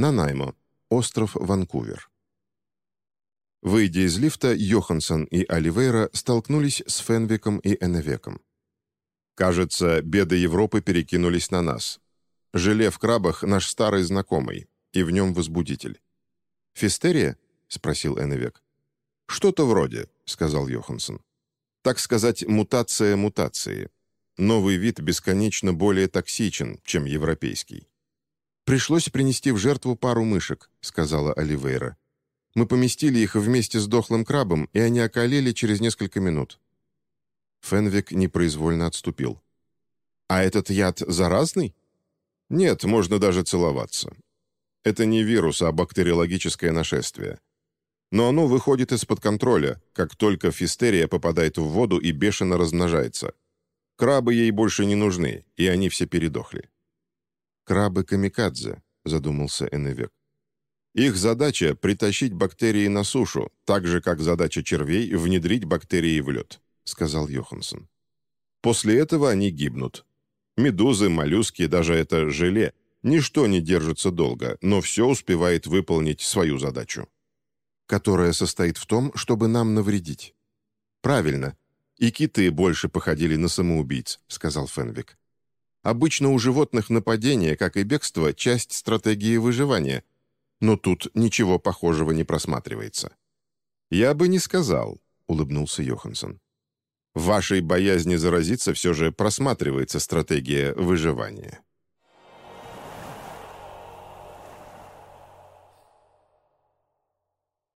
Нанаймо, остров Ванкувер. Выйдя из лифта, Йоханссон и Оливейра столкнулись с Фенвиком и Эннвеком. «Кажется, беды Европы перекинулись на нас. Желе в крабах — наш старый знакомый, и в нем возбудитель». «Фистерия?» — спросил Эннвек. «Что-то вроде», — сказал Йоханссон. «Так сказать, мутация мутации. Новый вид бесконечно более токсичен, чем европейский». «Пришлось принести в жертву пару мышек», — сказала Оливейра. Мы поместили их вместе с дохлым крабом, и они околели через несколько минут». Фенвик непроизвольно отступил. «А этот яд заразный?» «Нет, можно даже целоваться. Это не вирус, а бактериологическое нашествие. Но оно выходит из-под контроля, как только фистерия попадает в воду и бешено размножается. Крабы ей больше не нужны, и они все передохли». «Крабы-камикадзе», — задумался Эннвек. Их задача – притащить бактерии на сушу, так же, как задача червей – внедрить бактерии в лед», – сказал Йоханссон. После этого они гибнут. Медузы, моллюски, даже это желе – ничто не держится долго, но все успевает выполнить свою задачу. Которая состоит в том, чтобы нам навредить. «Правильно. И киты больше походили на самоубийц», – сказал Фенвик. «Обычно у животных нападение, как и бегство, часть стратегии выживания – но тут ничего похожего не просматривается. «Я бы не сказал», — улыбнулся Йоханссон. «В вашей боязни заразиться все же просматривается стратегия выживания».